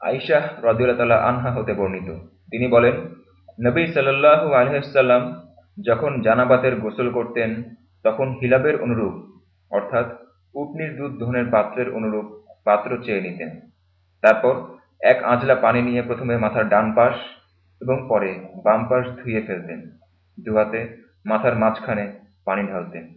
আইশাহ রদিউল্লাহ আনহা হতে বর্ণিত। তিনি বলেন, নবী সাল্লাহ আলহাম যখন জানাবাতের গোসল করতেন, তখন হিলাবের অনুরূপ, অর্থাৎ উটনির দুধ ধনের পাত্রের অনুরূপ পাত্র চেয়ে নিতেন। তারপর এক আঁচলা পানি নিয়ে প্রথমে মাথার ডান পাশ এবং পরে বাম পাশ ধুয়ে ফেলতেন। দুহাতে মাথার মাঝখানে পানি ঢালতেন।